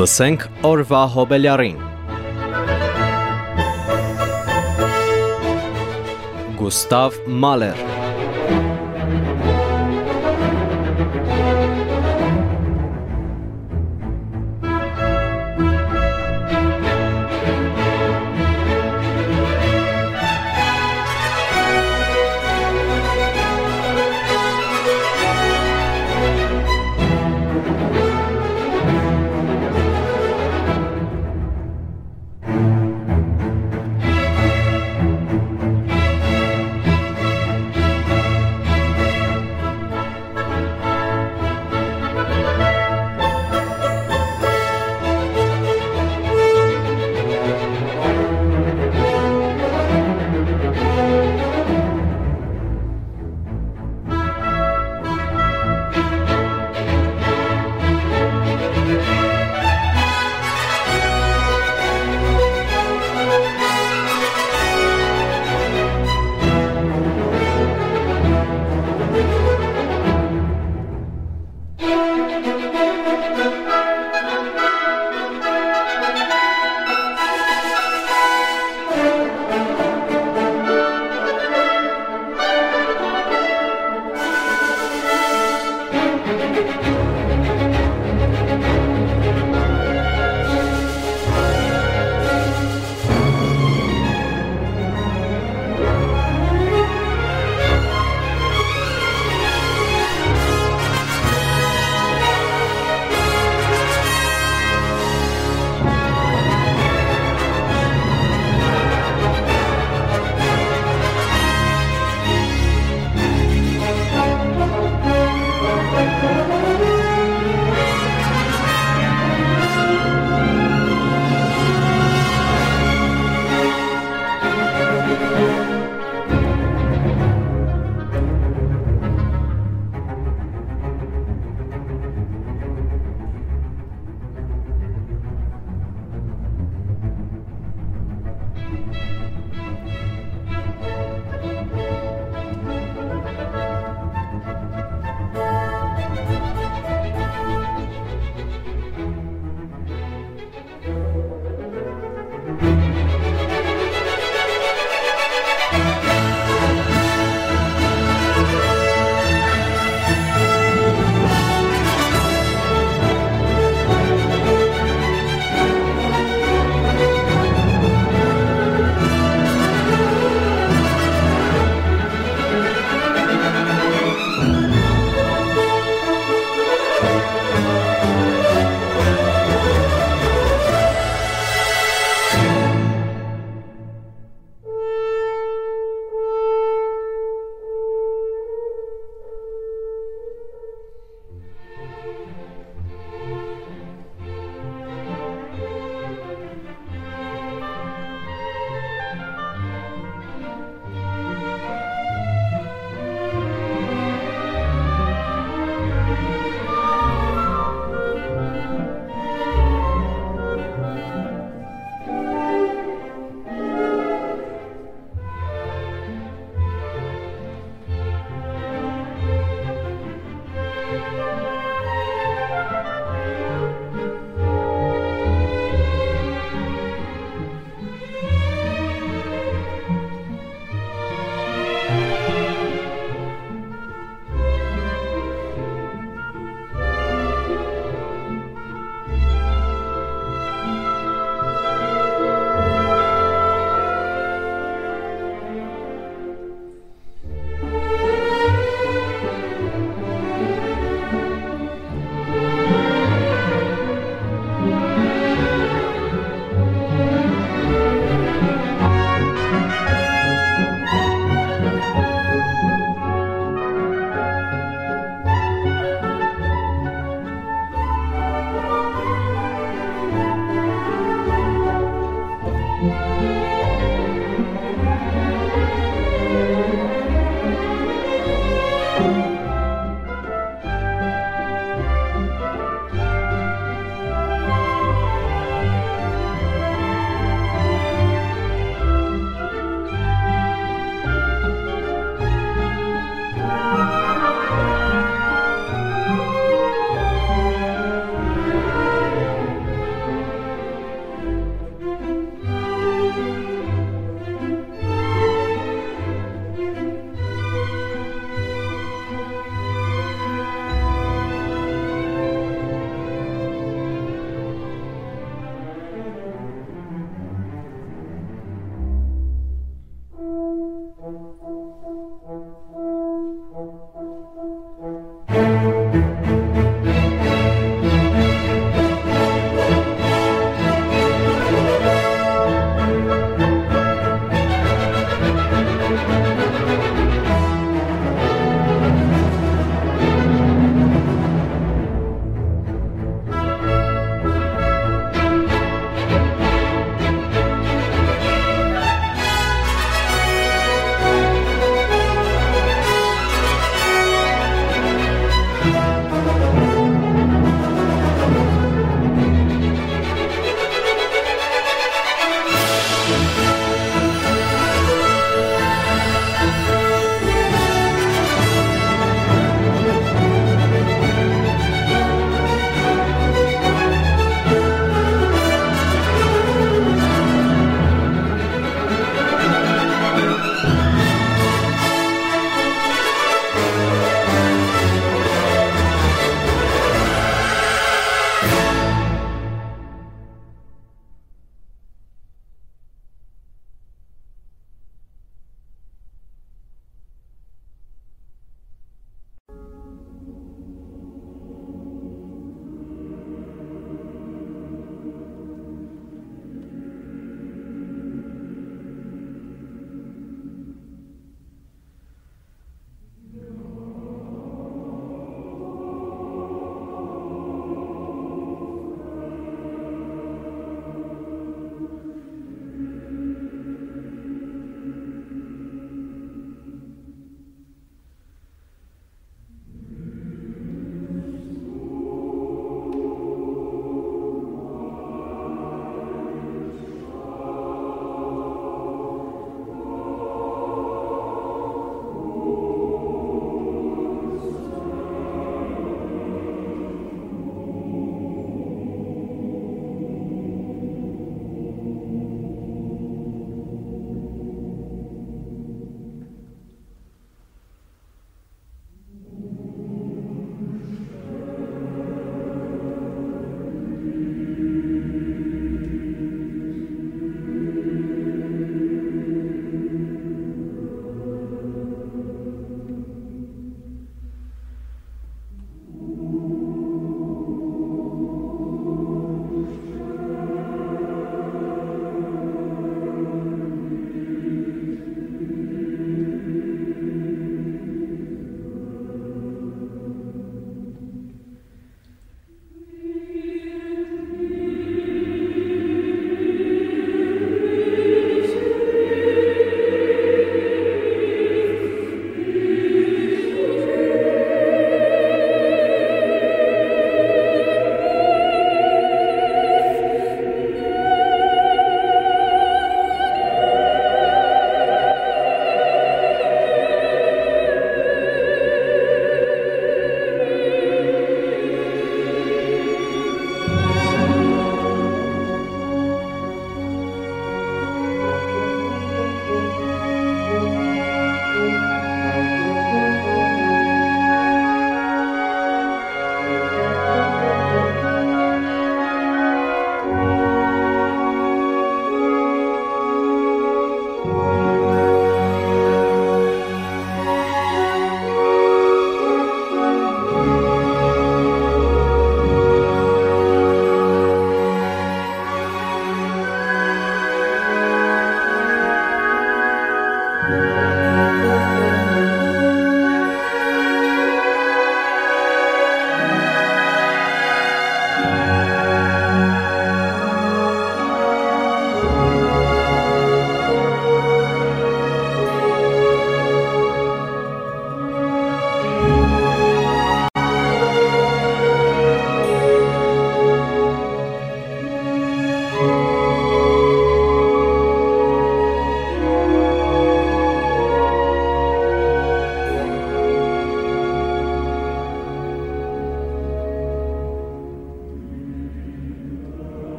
Լսենք օրվա հոբելյարին։ Գուստավ Մալեր